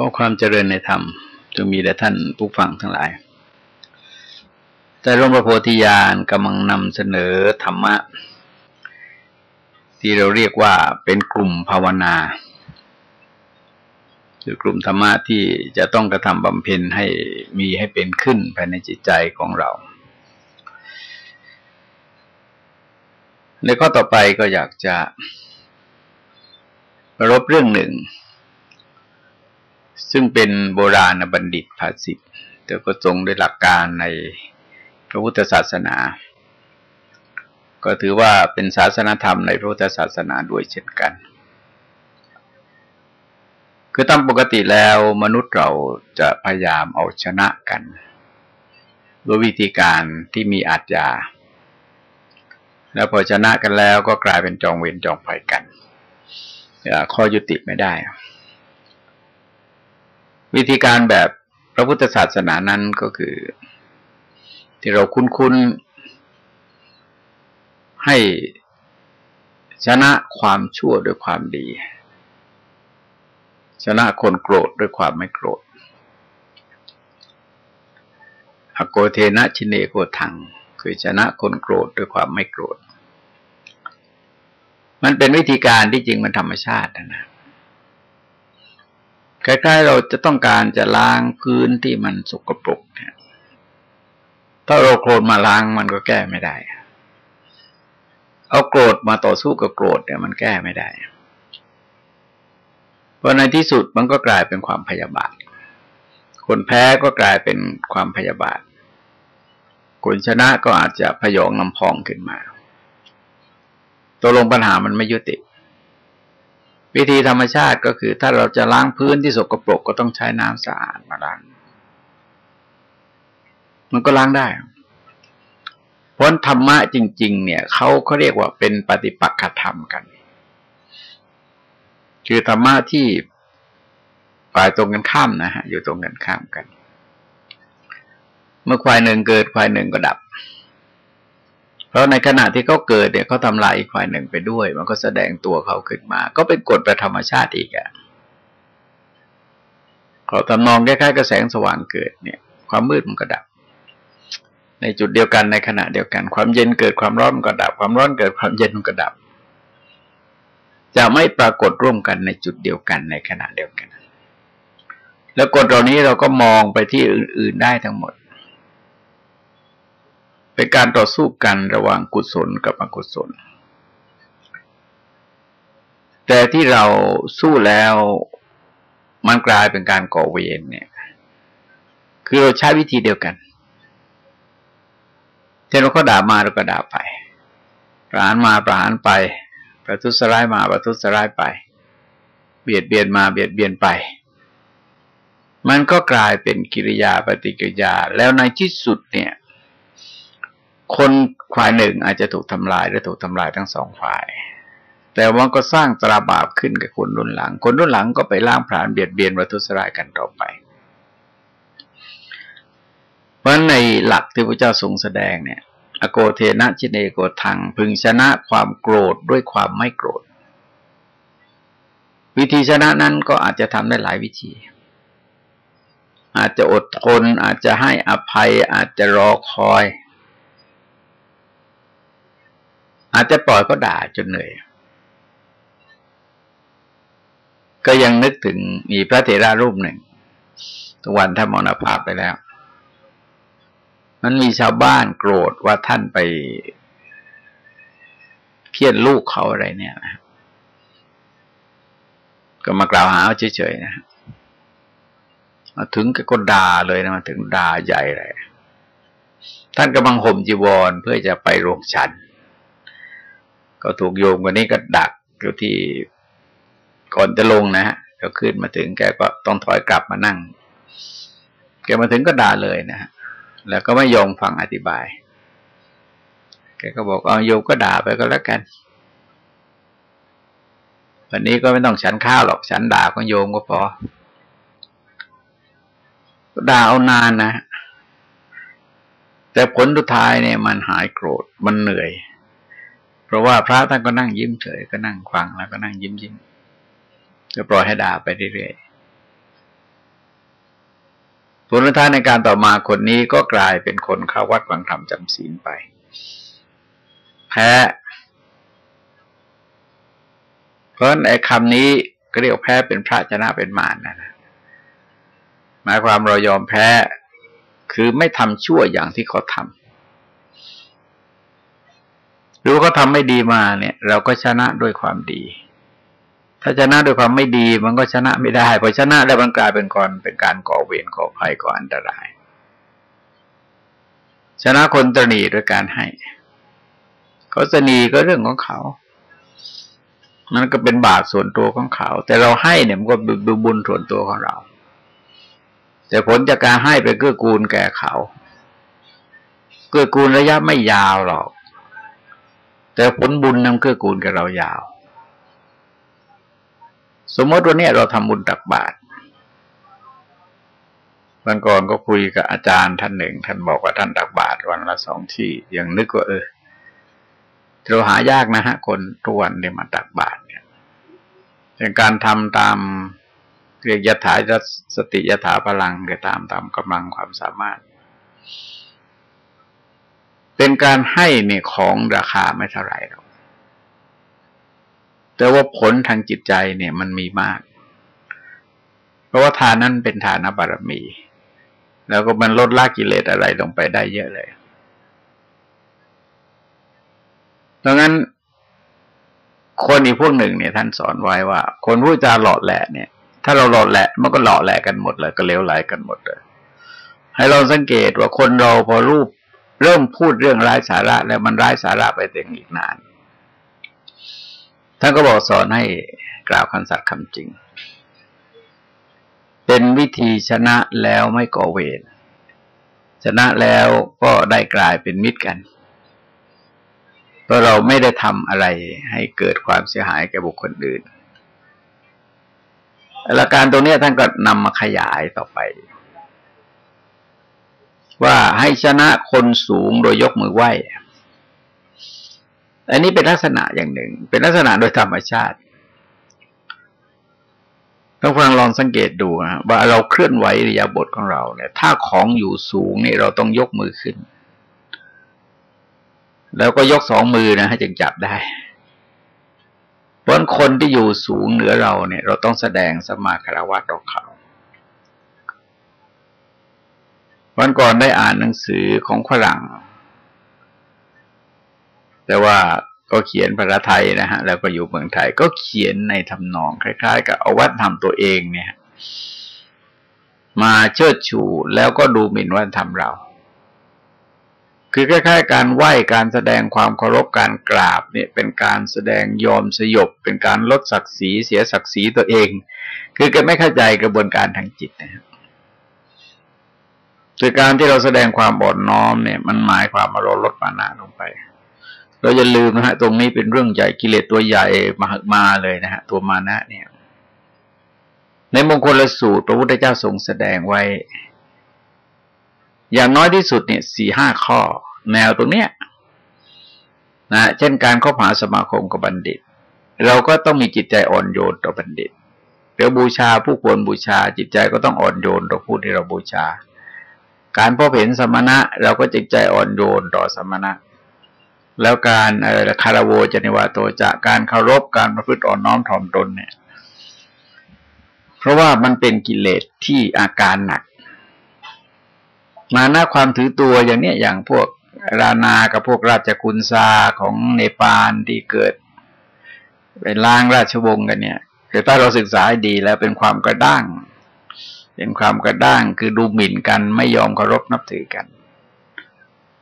ขอความเจริญในธรรมจะมีแด่ท่านผู้ฟังทั้งหลาย แต่หลวงพระโพธิญาณกำลังนำเสนอธรรมะ ที่เราเรียกว่าเป็นกลุ่มภาวนาคือกลุ่มธรรมะที่จะต้องกระทำบำเพ็ญให้มีให้เป็นขึ้นภายในจิตใจของเรา ในข้อต่อไปก็อยากจะรบเรื่องหนึ่ง ซึ่งเป็นโบราณบัณฑิตภาษิตแต่ก็ทรงด้วยหลักการในพระพุทธศาสนา ก็ถือว่าเป็นศาสนธรรมในพระพุทธศาสนาด้วยเช่นกัน คือตามปกติแล้วมนุษย์เราจะพยายามเอาชนะกันด้วยวิธีการที่มีอาจยา แล้วพอชนะกันแล้วก็กลายเป็นจองเวรจองภัยกันข้อยุติไม่ได้ วิธีการแบบพระพุทธศาสนานั้นก็คือ ที่เราคุ้นๆให้ชนะความชั่วด้วยความดี ชนะคนโกรธด้วยความไม่โกรธอโกเทนะชินเนโกทัง คือชนะคนโกรธด้วยความไม่โกรธ มันเป็นวิธีการที่จริงมันธรรมชาตินะ คล้ายๆเราจะต้องการจะล้างพื้นที่มันสกปรกเนี่ยถ้าเราโกรธมาล้างมันก็แก้ไม่ได้ เอาโกรธมาต่อสู้กับโกรธเนี่ยมันแก้ไม่ได้ เพราะในที่สุดมันก็กลายเป็นความพยาบาท คนแพ้ก็กลายเป็นความพยาบาท คนชนะก็อาจจะพยองลำพองขึ้นมาตัวลงปัญหามันไม่ยุติ วิธีธรรมชาติก็คือถ้าเราจะล้างพื้นที่สกปรกก็ต้องใช้น้ำสะอาดมาล้าง มันก็ล้างได้เพราะธรรมะจริง ๆ เนี่ยเขาเขาเรียกว่าเป็นปฏิปักษธรรมกัน คือธรรมะที่ฝ่ายตรงกันข้ามนะฮะอยู่ตรงกันข้ามกัน เมื่อควายหนึ่งเกิดควายหนึ่งก็ดับ เพราะในขณะที่เขาเกิดเนี่ยเขาทำลายอีกฝ่ายหนึ่งไปด้วย มันก็แสดงตัวเขาขึ้นมา ก็เป็นกฎประธรรมชาติอีกอะเขาทำนองคล้ายๆกระแสงสว่างเกิดเนี่ย ความมืดมันก็ดับ ในจุดเดียวกันในขณะเดียวกัน ความเย็นเกิดความร้อนมันก็ดับ ความร้อนเกิดความเย็นมันก็ดับ จะไม่ปรากฏร่วมกันในจุดเดียวกันในขณะเดียวกัน แล้วกฎเหล่านี้เราก็มองไปที่อื่น ๆได้ทั้งหมด เป็นการต่อสู้กันระหว่างกุศลกับอกุศล แต่ที่เราสู้แล้วมันกลายเป็นการก่อเวรเนี่ย คือเราใช้วิธีเดียวกันเช่นเราก็ด่ามาเราก็ด่าไป ประหารมาประหารไป ประทุษร้ายมาประทุษร้ายไป เบียดเบียนมาเบียดเบียนไป มันก็กลายเป็นกิริยาปฏิกิริยา แล้วในที่สุดเนี่ย คนฝ่ายหนึ่งอาจจะถูกทำลายหรือถูกทำลายทั้งสองฝ่าย แต่ว่าก็สร้างตราบาปขึ้นกับคนรุ่นหลัง คนรุ่นหลังก็ไปล่างผลาญเบียดเบียนวัตุสรายกันต่อไป เพราะในหลักที่พระเจ้าทรงแสดงเนี่ยอโกเทนะชินเนโกทังพึงชนะความโกรธด้วยความไม่โกรธ วิธีชนะนั้นก็อาจจะทำได้หลายวิธี อาจจะอดทนอาจจะให้อภัยอาจจะรอคอย อาจจะปล่อยก็ด่าจนเหนื่อย ก็ยังนึกถึงมีพระเถระรูปหนึ่งทุกวันท่านมรณภาพไปแล้ว มันมีชาวบ้านโกรธว่าท่านไปเคียนลูกเขาอะไรเนี่ยนะก็มากล่าวหาเฉยๆนะมาถึงก็ด่าเลยนะมาถึงด่าใหญ่เลยท่านกำลังห่มจีวรเพื่อจะไปโรงชัน ก็ถูกโยมคนนี้ก็ดักอยู่ที่ก่อนจะลงนะฮะก็ขึ้นมาถึงแกก็ต้องถอยกลับมานั่ง แกมาถึงก็ด่าเลยนะฮะแล้วก็ไม่ยอมฟังอธิบาย แกก็บอกเอาโยมก็ด่าไปก็แล้วกันวันนี้ก็ไม่ต้องฉันข้าวหรอกฉันด่าของโยมก็พอด่าเอานานนะ แต่ผลสุดท้ายเนี่ยมันหายโกรธมันเหนื่อย เพราะว่าพระท่านก็นั่งยิ้มเฉยก็นั่งฟังแล้วก็นั่งยิ้มยิ้มจะปล่อยให้ด่าไปเรื่อยผลท้ายในการต่อมาคนนี้ก็กลายเป็นคนเข้าวัดฟังธรรมจำศีลไป แพ้เพราะไอ้คำนี้ก็เรียกแพ้เป็นพระชนะเป็นมารนะนะหมายความเรายอมแพ้ คือไม่ทำชั่วอย่างที่เขาทำ หรือเขาทำไม่ดีมาเนี่ย เราก็ชนะด้วยความดี ถ้าชนะด้วยความไม่ดีมันก็ชนะไม่ได้พอชนะแล้วมันกลายเป็นก่อนเป็นการก่อเวรก่อภัยก่ออันตราย ชนะคนตนีด้วยการให้เขาตนีก็เรื่องของเขามันก็เป็นบาปส่วนตัวของเขา แต่เราให้เนี่ยมันก็เป็นบุญส่วนตัวของเรา แต่ผลจากการให้ไปเกื้อกูลแก่เขา เกื้อกูลระยะไม่ยาวหรอก แต่ผลบุญนำเกื้อกูลกับเรายาว สมมติวันนี้เราทำบุญตักบาตรวันก่อนก็คุยกับอาจารย์ท่านหนึ่ง ท่านบอกว่าท่านตักบาตรวันละสองที่ยังนึกว่าเออเราหายากนะฮะ คนทุกวันเนี่ยมาตักบาตรเนี่ยเป็นการทำตามเรียกยถาสติยถาพลังก็ตามตามกำลังความสามารถ เป็นการให้เนี่ยของราคาไม่เท่าไหร่หรอกแต่ว่าผลทางจิตใจเนี่ยมันมีมาก เพราะว่าทานนั้นเป็นทานบารมี แล้วก็มันลดละกิเลสอะไรลงไปได้เยอะเลยดังนั้น คนอีกพวกหนึ่งเนี่ยท่านสอนไว้ว่า คนผู้จาหลอดแหละเนี่ย ถ้าเราหลอดแหละมันก็หลอกแหละกันหมดเลย ก็เลวไหลกันหมดเลย ให้เราสังเกตว่าคนเราพอรูป เริ่มพูดเรื่องร้ายสาระ แล้วมันร้ายสาระไปเต็มอีกนาน ท่านก็บอกสอนให้กล่าวคำสัตย์คำจริง เป็นวิธีชนะแล้วไม่ก่อเวรชนะแล้วก็ได้กลายเป็นมิตรกัน เพราะเราไม่ได้ทำอะไรให้เกิดความเสียหายแก่บุคคลอื่นหลักการตรงนี้ท่านก็นำมาขยายต่อไป ว่าให้ชนะคนสูงโดยยกมือไหว้ อันนี้เป็นลักษณะอย่างหนึ่ง เป็นลักษณะโดยธรรมชาติต้องฟังลองสังเกตดูนะว่าเราเคลื่อนไหวริยาบทของเราเนี่ย ถ้าของอยู่สูงนี่เราต้องยกมือขึ้น แล้วก็ยกสองมือนะให้จึงจับได้พราะคนที่อยู่สูงเหนือเราเนี่ย เราต้องแสดงสมาคารวะต่อเขา วันก่อนได้อ่านหนังสือของฝรั่ง แต่ว่าก็เขียนภาษาไทยนะฮะ แล้วก็อยู่เมืองไทย ก็เขียนในทำนองคล้าย ๆ กับเอาวัฒนธรรมตัวเองเนี่ย มาเชิดชูแล้วก็ดูหมิ่นวัฒนธรรมเรา คือคล้ายๆ การไหว้การแสดงความเคารพการกราบเนี่ย เป็นการแสดงยอมสยบ เป็นการลดศักดิ์ศรีเสียศักดิ์ศรีตัวเอง คือแกไม่เข้าใจกระบวนการทางจิตนะครับ คือการที่เราแสดงความอ่อนน้อมเนี่ย มันหมายความว่าเราลดมานะลงไป เราอย่าลืมนะฮะ ตรงนี้เป็นเรื่องใหญ่กิเลสตัวใหญ่มามาเลยนะฮะ ตัวมานะเนี่ย ในมงคลสูตรพระพุทธเจ้าทรงแสดงไว้ อย่างน้อยที่สุดเนี่ยสี่ห้าข้อ แนวตรงเนี้ยนะเช่นการเข้าหาสมาคมกับบัณฑิต เราก็ต้องมีจิตใจอ่อนโยนต่อบัณฑิตเดี๋ยวบูชาผู้ควรบูชาจิตใจก็ต้องอ่อนโยนต่อผู้ที่เราบูชา การพบเห็นสมณะ เราก็จิตใจอ่อนโยนต่อสมณะ แล้วการคารโวจนิวาโตจะการเคารพการประพฤติอ่อนน้อมถ่อมตนเนี่ย เพราะว่ามันเป็นกิเลสที่อาการหนัก มาหน้าความถือตัวอย่างเนี้ยอย่างพวกรานากับพวกราชกุลซาของเนปาลที่เกิดเป็นล้างราชวงศ์กันเนี่ยแต่ถ้าเราศึกษาดีแล้วเป็นความกระด้าง เป็นความกระด้างคือดูหมิ่นกันไม่ยอมเคารพนับถือกัน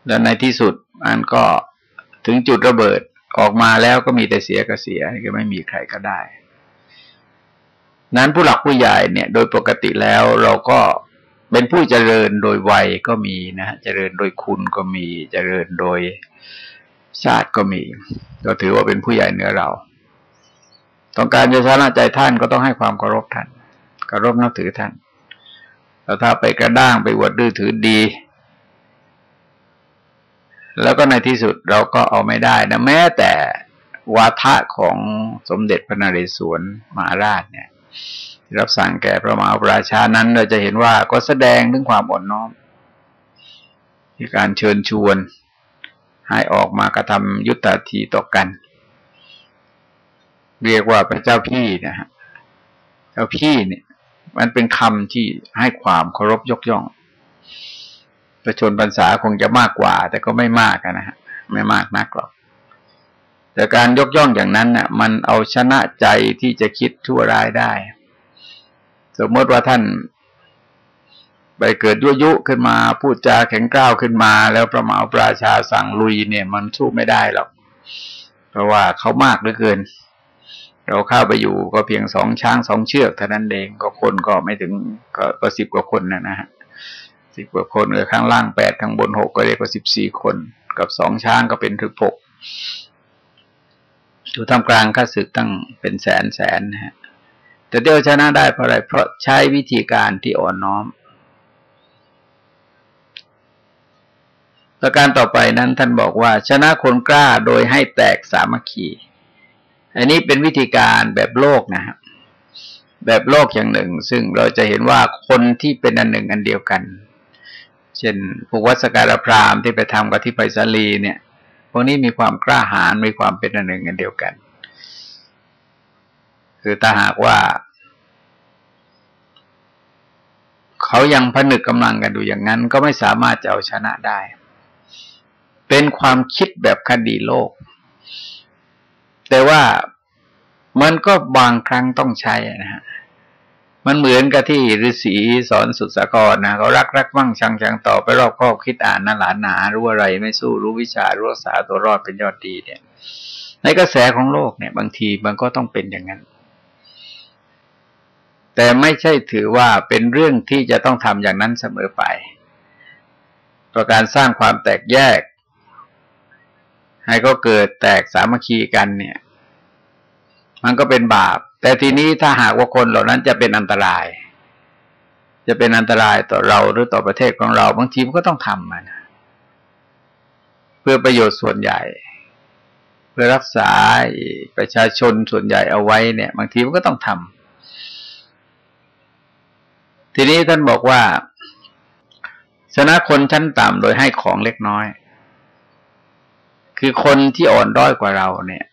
แล้วในที่สุดมันก็ถึงจุดระเบิดออกมาแล้วก็มีแต่เสียกับเสียก็ไม่มีใครก็ได้ นั้นผู้หลักผู้ใหญ่เนี่ย โดยปกติแล้วเราก็เป็นผู้เจริญโดยวัยก็มีนะเจริญโดยคุณก็มีเจริญโดยชาติก็มีก็ถือว่าเป็นผู้ใหญ่เหนือเรา ต้องการจะชนะใจท่านก็ต้องให้ความเคารพท่านเคารพนับถือท่าน แล้วถ้าไปกระด้างไปวดดื้อถือดี แล้วก็ในที่สุดเราก็เอาไม่ได้นะแม้แต่วาทะของสมเด็จพระนเรศวรมหาราชเนี่ยรับสั่งแก่พระมหาราชานั้นเราจะเห็นว่าก็แสดงถึงความอ่อนน้อมมีการเชิญชวนให้ออกมากระทำยุตติต่อกัน เรียกว่าพระเจ้าพี่นะฮะเจ้าพี่เนี่ย มันเป็นคำที่ให้ความเคารพยกย่อง ประชนภาษาคงจะมากกว่า แต่ก็ไม่มากนะฮะไม่มากนักหรอกแต่การยกย่องอย่างนั้นน่ะ มันเอาชนะใจที่จะคิดชั่วร้ายได้ สมมติว่าท่านไปเกิดยุยุขึ้นมา พูดจาแข็งกร้าวขึ้นมา แล้วประมาปราชาสั่งลุยเนี่ย มันสู้ไม่ได้หรอก เพราะว่าเขามากเหลือเกิน เราเข้าไปอยู่ก็เพียงสองช้างสองเชือกเท่านั้นเองก็คนก็ไม่ถึงก็ก็สิบกว่าคนนะนะฮะสิบกว่าคนเลยข้างล่างแปดข้างบนหกก็เรียกว่าสิบสี่คน กับสองช้างก็เป็นถึงหกอยู่ท่ามกลางข้าศึกตั้งเป็นแสนแสนนะฮะแต่เดียวชนะได้เพราะอะไรเพราะใช้วิธีการที่อ่อนน้อมประการต่อไปนั้นท่านบอกว่า ชนะคนกล้าโดยให้แตกสามัคคี อันนี้เป็นวิธีการแบบโลกนะครับแบบโลกอย่างหนึ่ง ซึ่งเราจะเห็นว่าคนที่เป็นอันหนึ่งอันเดียวกัน เช่นพวกวัสการพรามที่ไปทำกับที่ไพศาลีเนี่ยพวกนี้มีความกล้าหาญมีความเป็นอันหนึ่งกันเดียวกัน คือถ้าหากว่า เขายังผนึกกำลังกันดูอย่างนั้น ก็ไม่สามารถจะเอาชนะได้ เป็นความคิดแบบคดีโลก แต่ว่ามันก็บางครั้งต้องใช้นะฮะมันเหมือนกับที่ฤาษีสอนสุสากรนะเขารักรักมั่งชังชังต่อไปรอบครอบคิดอ่านนั่นหลานหนารู้อะไรไม่สู้รู้วิชารู้ษาตัวรอดเป็นยอดดีเนี่ย ในกระแสของโลกเนี่ย บางทีมันก็ต้องเป็นอย่างนั้น แต่ไม่ใช่ถือว่าเป็นเรื่องที่จะต้องทำอย่างนั้นเสมอไป ประการสร้างความแตกแยก ให้ก็เกิดแตกสามัคคีกันเนี่ย มันก็เป็นบาป แต่ทีนี้ถ้าหากว่าคนเหล่านั้นจะเป็นอันตราย จะเป็นอันตรายต่อเราหรือต่อประเทศของเราบางทีมันก็ต้องทำมันเพื่อประโยชน์ส่วนใหญ่ เพื่อรักษาประชาชนส่วนใหญ่เอาไว้เนี่ย บางทีมันก็ต้องทำทีนี้ท่านบอกว่าชนะคนชั้นต่ำโดยให้ของเล็กน้อย คือคนที่อ่อนด้อยกว่าเราเนี่ย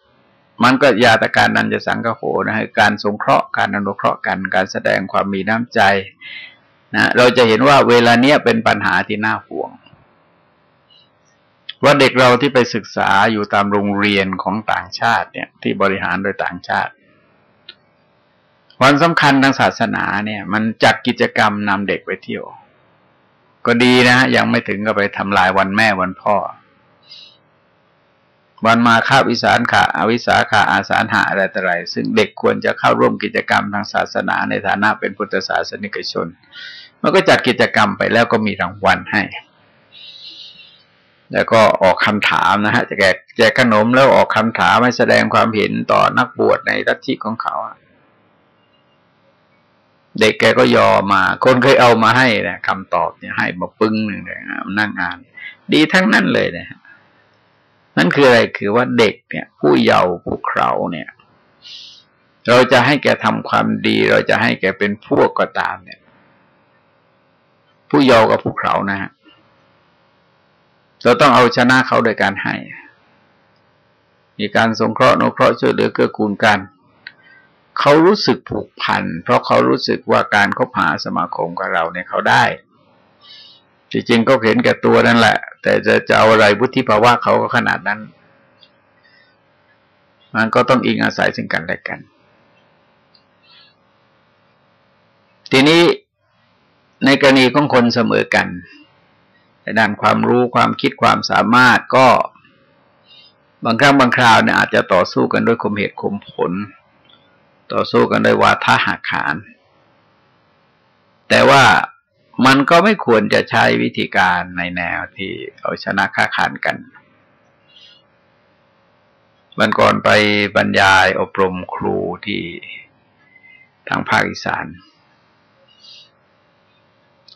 มันก็ยาตการนันจะสังกโหนะฮะการสงเคราะห์การอนุเคราะห์กันการแสดงความมีน้ำใจนะเราจะเห็นว่าเวลาเนี้ยเป็นปัญหาที่น่าห่วง ว่าเด็กเราที่ไปศึกษาอยู่ตามโรงเรียนของต่างชาติเนี่ย ที่บริหารโดยต่างชาติ วันสำคัญทางศาสนาเนี่ย มันจัดกิจกรรมนำเด็กไปเที่ยว ก็ดีนะฮะยังไม่ถึงก็ไปทำลายวันแม่วันพ่อ วันมาฆาวิสารขาอวิสาขาอาสาหะอะไรต่ออะไร ซึ่งเด็กควรจะเข้าร่วมกิจกรรมทางศาสนาในฐานะเป็นพุทธศาสนิกชน มันก็จัดกิจกรรมไปแล้วก็มีรางวัลให้ แล้วก็ออกคำถามนะฮะจะแจกแจกขนมแล้วออกคำถามให้แสดงความเห็นต่อนักบวชในรัฐิของเขาเด็กแกก็ยอมมา คนเคยเอามาให้นะคำตอบเนี่ยให้มาปึ้งหนึ่งเลยนะนั่งอ่าน ดีทั้งนั้นเลยนะ นั่นคืออะไรคือว่าเด็กเนี่ย ผู้เยาว์ผู้เขาเนี่ย เราจะให้แกทำความดี เราจะให้แกเป็นพวกก็ตามเนี่ย ผู้เยาว์กับผู้เขานะฮะเราต้องเอาชนะเขาโดยการให้ มีการสงเคราะห์นุเคราะห์ช่วยเหลือเกื้อกูลกัน เขารู้สึกผูกพัน เพราะเขารู้สึกว่าการคบหาสมาคมกับเราเนี่ยเขาได้ จริงๆก็เห็นแก่ตัวนั่นแหละ แต่จะจะเอาอะไรวุฒิภาวะเขาก็ขนาดนั้น มันก็ต้องอิงอาศัยซึ่งกันและกัน ทีนี้ในกรณีของคนเสมอกันในด้านความรู้ความคิดความสามารถก็บางครั้งบางคราวเนี่ยอาจจะต่อสู้กันด้วยคมเหตุคมผล ต่อสู้กันด้วยวาทะหักขาน แต่ว่า มันก็ไม่ควรจะใช้วิธีการในแนวที่เอาชนะค้าขานกันวันก่อนไปบรรยายอบรมครูที่ทางภาคอีสาน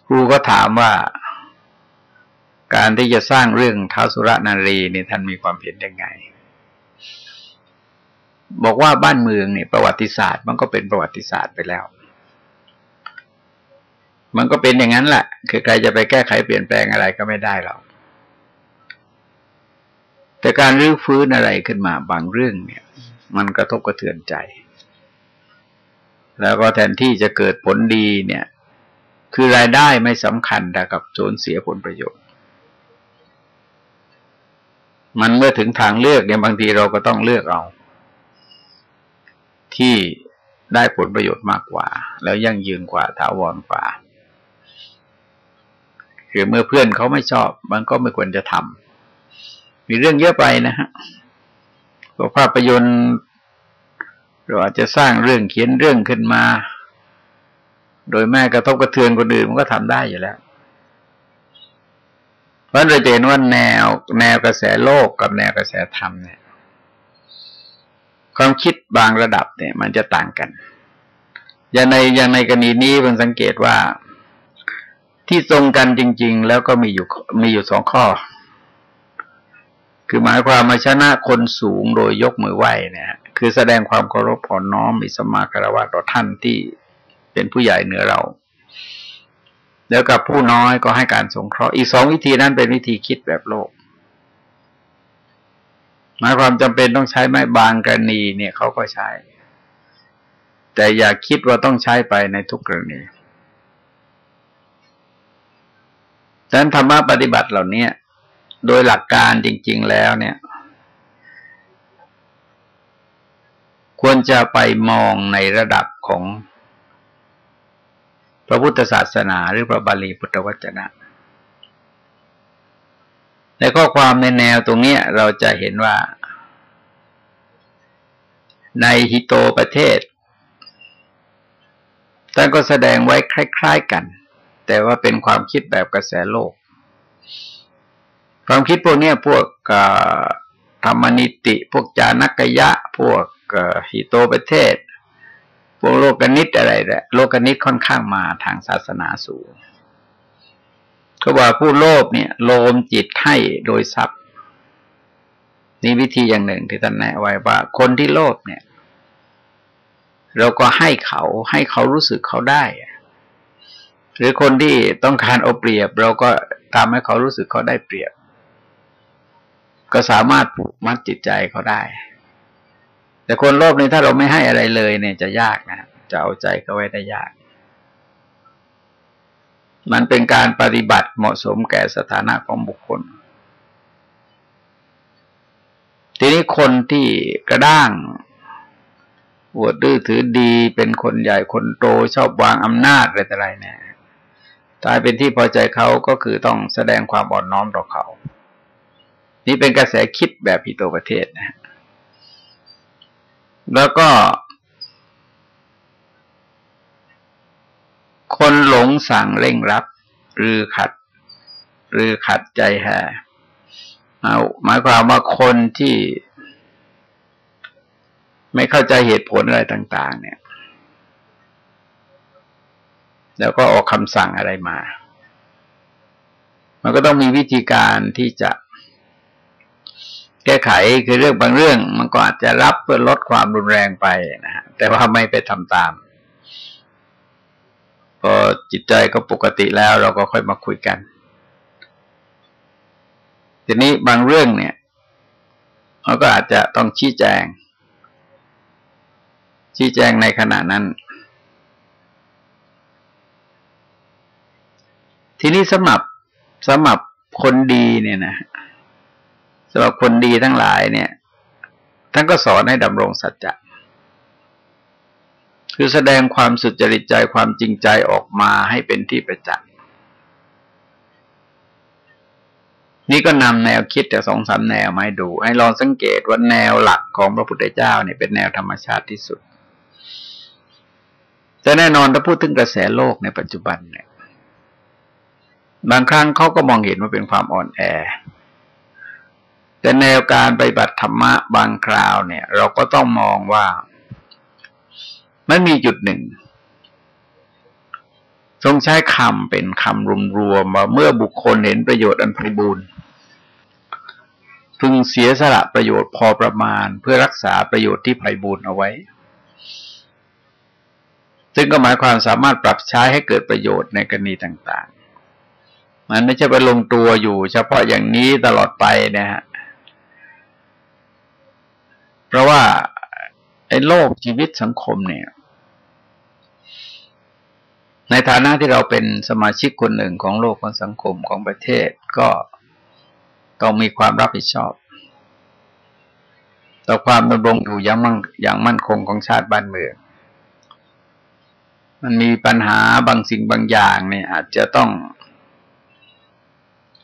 ครูก็ถามว่า การที่จะสร้างเรื่องท้าสุรนารีนี่ท่านมีความเห็นยังไง บอกว่าบ้านเมืองเนี่ยประวัติศาสตร์มันก็เป็นประวัติศาสตร์ไปแล้ว มันก็เป็นอย่างนั้นแหละ คือใครจะไปแก้ไขเปลี่ยนแปลงอะไรก็ไม่ได้หรอก แต่การรื้อฟื้นอะไรขึ้นมาบางเรื่องเนี่ย มันกระทบกระเทือนใจ แล้วก็แทนที่จะเกิดผลดีเนี่ย คือรายได้ไม่สำคัญแต่กับสูญเสียผลประโยชน์ มันเมื่อถึงทางเลือกเนี่ยบางทีเราก็ต้องเลือกเอา ที่ได้ผลประโยชน์มากกว่า แล้วยั่งยืนกว่าถาวรกว่า คือเมื่อเพื่อนเขาไม่ชอบ มันก็ไม่ควรจะทำมีเรื่องเยอะไปนะฮะพวกภาพยนตร์เราอาจจะสร้างเรื่องเขียนเรื่องขึ้นมา โดยแม่กระทบกระเทือนคนอื่นมันก็ทำได้อยู่แล้วเพราะเราจะเห็นว่าแนว แนวกระแสโลกกับแนวกระแสธรรมเนี่ย ความคิดบางระดับเนี่ย มันจะต่างกัน อย่างในอย่างในกรณีนี้เพิ่งสังเกตว่า ที่ตรงกันจริง ๆ แล้วก็มีอยู่มีอยู่สองข้อ คือหมายความมาชนะคนสูงโดยยกมือไหว้เนี่ยคือแสดงความเคารพอ่อนน้อมมีสมาคารวะต่อท่านที่เป็นผู้ใหญ่เหนือเรา แล้วกับผู้น้อยก็ให้การสงเคราะห์อีกสองวิธีนั้นเป็นวิธีคิดแบบโลก หมายความจำเป็นต้องใช้ไม้บางกรณีเนี่ยเขาก็ใช้ แต่อย่าคิดว่าต้องใช้ไปในทุกกรณี ดังนั้นธรรมะปฏิบัติเหล่านี้โดยหลักการจริง ๆแล้วเนี่ย ควรจะไปมองในระดับของพระพุทธศาสนาหรือพระบาลีพุทธวจนะ ในข้อความในแนวตรงนี้เราจะเห็นว่า ในฮิโตประเทศท่านก็แสดงไว้คล้าย ๆกัน แต่ว่าเป็นความคิดแบบกระแสโลก ความคิดพวกนี้พวกธรรมนิติ พวกจานักยะ พวกฮิโตประเทศ พวกโลกนิตอะไรแหละโลกนิตค่อนข้างมาทางศาสนาสูงก็ว่าผู้โลภเนี่ย โลมจิตให้โดยทรัพย์นี่วิธีอย่างหนึ่งที่ท่านแนะไว้ว่า คนที่โลภเนี่ย เราก็ให้เขาให้เขารู้สึกเขาได้ หรือคนที่ต้องการเอาเปรียบ เราก็ทำให้เขารู้สึกเขาได้เปรียบ ก็สามารถผูกมัดจิตใจเขาได้ แต่คนโลภนี่ถ้าเราไม่ให้อะไรเลย เนี่ยจะยากนะจะเอาใจเขาไว้ได้ยาก มันเป็นการปฏิบัติเหมาะสมแก่สถานะของบุคคล ทีนี้คนที่กระด้างปวดดื้อถือดีเป็นคนใหญ่คนโตชอบวางอำนาจอะไรต่ออะไรเนี่ย ถ้าเป็นที่พอใจเขาก็คือต้องแสดงความอ่อนน้อมต่อเขา นี่เป็นกระแสคิดแบบพิโตประเทศนะแล้วก็ คนหลงสั่งเร่งรับหรือขัด หรือขัดใจแห่หมายความว่าคนที่ไม่เข้าใจเหตุผลอะไรต่าง ๆ เนี่ย แล้วก็ออกคำสั่งอะไรมา มันก็ต้องมีวิธีการที่จะ แก้ไขคือเรื่องบางเรื่อง มันก็อาจจะรับเพื่อลดความรุนแรงไปนะฮะแต่ว่าไม่ไปทำตาม พอจิตใจก็ปกติแล้วเราก็ค่อยมาคุยกัน ทีนี้บางเรื่องเนี่ยเราก็อาจจะต้องชี้แจง ชี้แจงในขณะนั้น ทีนี้สำหรับสำหรับคนดีเนี่ยนะสำหรับคนดีทั้งหลายเนี่ยท่านก็สอนให้ดำรงสัจจะคือแสดงความสุจริตใจความจริงใจออกมาให้เป็นที่ประจักษ์นี่ก็นำแนวคิดแต่สองสามแนวมาให้ดู ให้ลองสังเกตว่าแนวหลักของพระพุทธเจ้าเนี่ยเป็นแนวธรรมชาติที่สุด แต่แน่นอนถ้าพูดถึงกระแสโลกในปัจจุบันเนี่ย บางครั้งเขาก็มองเห็นว่าเป็นความอ่อนแอ แต่แนวการปฏิบัติธรรมะบางคราวเนี่ย เราก็ต้องมองว่ามันมีจุดหนึ่ง ทรงใช้คำเป็นคำรวมๆว่าเมื่อบุคคลเห็นประโยชน์อันไพบูรณ์พึงเสียสละประโยชน์พอประมาณเพื่อรักษาประโยชน์ที่ไพบูรณ์เอาไว้ ซึ่งก็หมายความสามารถปรับใช้ให้เกิดประโยชน์ในกรณีต่าง มันไม่ใช่ไปลงตัวอยู่เฉพาะอย่างนี้ตลอดไปนะฮะ เพราะว่าไอ้โลกชีวิตสังคมเนี่ย ในฐานะที่เราเป็นสมาชิกคนหนึ่งของโลกของสังคมของประเทศก็ต้องมีความรับผิดชอบ ต่อความดำรงอยู่อย่างมั่งอย่างมั่นคงของชาติบ้านเมือง มันมีปัญหาบางสิ่งบางอย่างเนี่ย อาจจะต้อง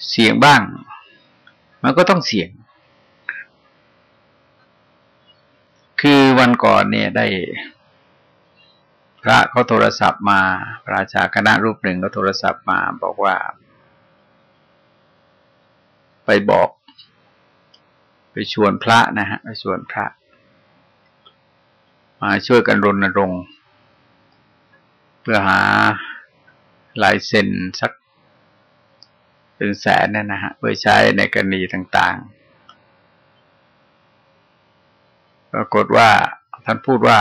เสี่ยงบ้าง มันก็ต้องเสี่ยง คือวันก่อนเนี่ยได้ พระเขาโทรศัพท์มาพระราชาคณะรูปหนึ่งก็โทรศัพท์มาบอกว่า ไปบอก ไปชวนพระนะฮะไปชวนพระ มาช่วยกันรณรงค์เพื่อหาลายเซ็นสัก เป็นแสนนั่นนะฮะเพื่อใช้ในกรณีต่างๆ ปรากฏว่าท่านพูดว่า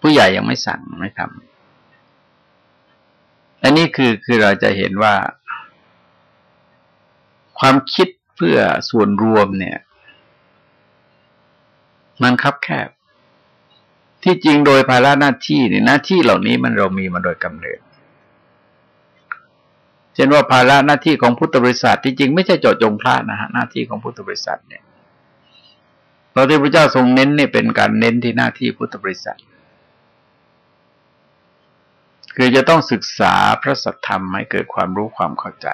ผู้ใหญ่ยังไม่สั่งไม่ทำอันนี้คือคือเราจะเห็นว่า ความคิดเพื่อส่วนรวมเนี่ย มันคับแคบ ที่จริงโดยภาระหน้าที่เนี่ยหน้าที่เหล่านี้มันเรามีมาโดยกำเนิด ช่นว่าภาระหน้าที่ของพุทธบริษัทที่จริงไม่ใช่เจาะจงพระนะฮะหน้าที่ของพุทธบริษัทเนี่ยเราที่พระเจ้าทรงเน้นเนี่ยเป็นการเน้นที่หน้าที่พุทธบริษัท คือจะต้องศึกษาพระสัทธรรมให้เกิดความรู้ความเข้าใจ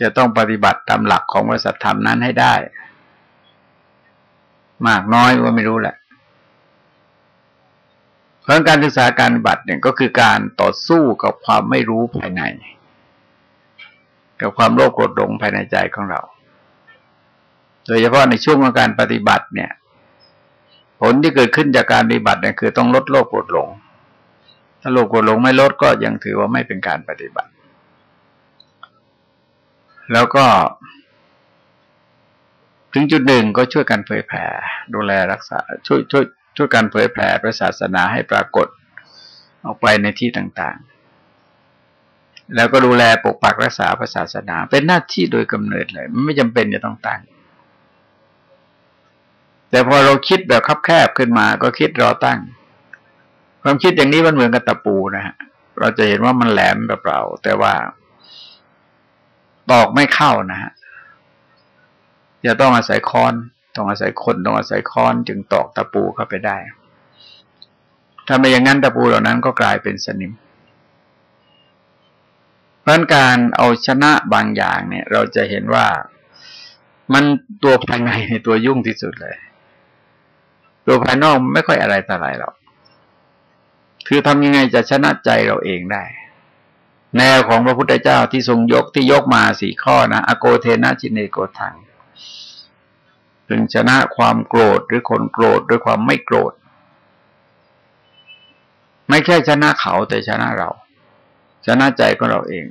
จะต้องปฏิบัติตามหลักของวสัทธรรมนั้นให้ได้ มากน้อยว่าไม่รู้แหละ ราะการศึกษาการบัติเนี่ยก็คือการต่อสู้กับความไม่รู้ภายใน กับความโลภโกรธหลงภายในใจของเรา โดยเฉพาะในช่วงของการปฏิบัติเนี่ย ผลที่เกิดขึ้นจากการปฏิบัติเนี่ยคือต้องลดโลภโกรธหลง ถ้าโลภโกรธหลงไม่ลดก็ยังถือว่าไม่เป็นการปฏิบัติ แล้วก็ ถึงจุดหนึ่งก็ช่วยกันเผยแผ่ดูแลรักษาช่วยช่วย ช่วยกันเผยแผ่พระศาสนาให้ปรากฏออกไปในที่ต่างๆ แล้วก็ดูแลปกปักรักษาพระศาสนา เป็นหน้าที่โดยกำเนิดเลย มันไม่จำเป็นจะต้องตั้งแต่พอเราคิดแบบคับแคบขึ้นมา ก็คิดรอตั้ง ความคิดอย่างนี้มันเหมือนกับตะปูนะฮะ เราจะเห็นว่ามันแหลมแบบเราแต่ว่าตอกไม่เข้านะฮะจะต้องอาศัยค้อน ต้องอาศัยคนต้องอาศัยค้อนจึงตอกตะปูเข้าไปได้ ถ้าไม่อย่างนั้นตะปูเหล่านั้นก็กลายเป็นสนิมเพราะการเอาชนะบางอย่างเนี่ย เราจะเห็นว่ามันตัวภายในในตัวยุ่งที่สุดเลย ตัวภายนอกไม่ค่อยอะไรต่ออะไรหรอกคือทำยังไงจะชนะใจเราเองได้ แนวของพระพุทธเจ้าที่ทรงยกที่ยกมาสี่ข้อนะ อโกเทนะจินเนโกทังึงชนะความโกรธหรือคนโกรธด้วยความไม่โกรธ ไม่แค่ชนะเขาแต่ชนะเรา ชนะใจของเราเอง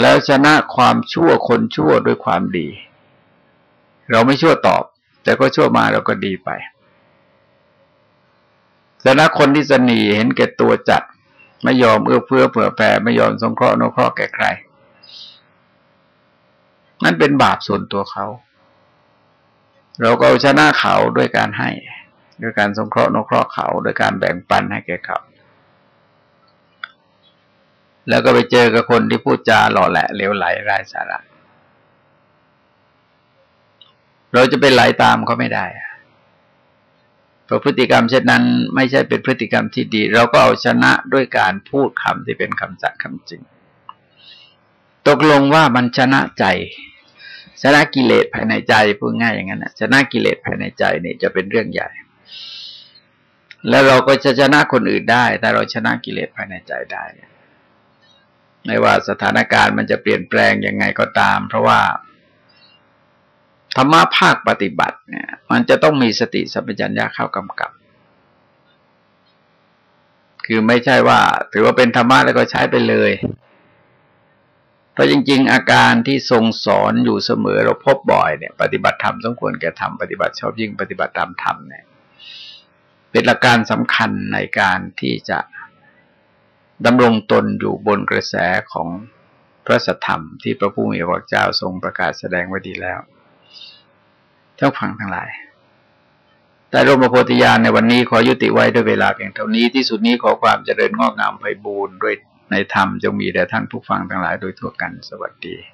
แล้วชนะความชั่วคนชั่วด้วยความดี เราไม่ชั่วตอบ แต่ก็ชั่วมาเราก็ดีไปชนะคนที่สนีเห็นแก่ตัวจัด ไม่ยอมเอื้อเฟื้อเผื่อแผ่ไม่ยอมสงเคราะห์นุเคราะห์แก่ใครนั่นเป็นบาปส่วนตัวเขา เราก็ชนะเขาด้วยการให้ ด้วยการสงเคราะห์นุเคราะห์เขาโดยการแบ่งปันให้แก่เขา แล้วก็ไปเจอกับคนที่พูดจาหล่อแหละเลวไหลไร้สาระ เราจะไปไหลตามเขาไม่ได้เพราะพฤติกรรมเช่นนั้น ไม่ใช่เป็นพฤติกรรมที่ดี เราก็เอาชนะด้วยการพูดคำที่เป็นคำจักคำจริง ตกลงว่ามันชนะใจ ชนะกิเลสภายในใจพูดง่ายอย่างนั้นนะชนะกิเลสภายในใจเนี่ยจะเป็นเรื่องใหญ่ แล้วเราก็จะชนะคนอื่นได้แต่เราชนะกิเลสภายในใจได้ไม่ว่าสถานการณ์มันจะเปลี่ยนแปลงยังไงก็ตาม เพราะว่าธรรมะภาคปฏิบัติเนี่ย มันจะต้องมีสติสัมปชัญญะเข้ากำกับ คือไม่ใช่ว่า ถือว่าเป็นธรรมะแล้วก็ใช้ไปเลย เพราะจริง ๆ อาการที่ทรงสอนอยู่เสมอเราพบบ่อยเนี่ย ปฏิบัติธรรมสมควรแก่ธรรมปฏิบัติชอบยิ่งปฏิบัติตามธรรมเนี่ยเป็นหลักการสำคัญในการที่จะดำรงตนอยู่บนกระแสของพระสัทธรรมที่พระผู้มีพระเจ้าทรงประกาศแสดงไว้ดีแล้วเจ้าฟังทั้งหลาย แต่รมโพธิญาณในวันนี้ขอยุติไว้ด้วยเวลาเพียงเท่านี้ที่สุดนี้ขอความเจริญงอกงามไปบูรณ์ด้วย ในธรรมจงมีแด่ท่านผู้ฟังทั้งหลายโดยทั่วกันสวัสดี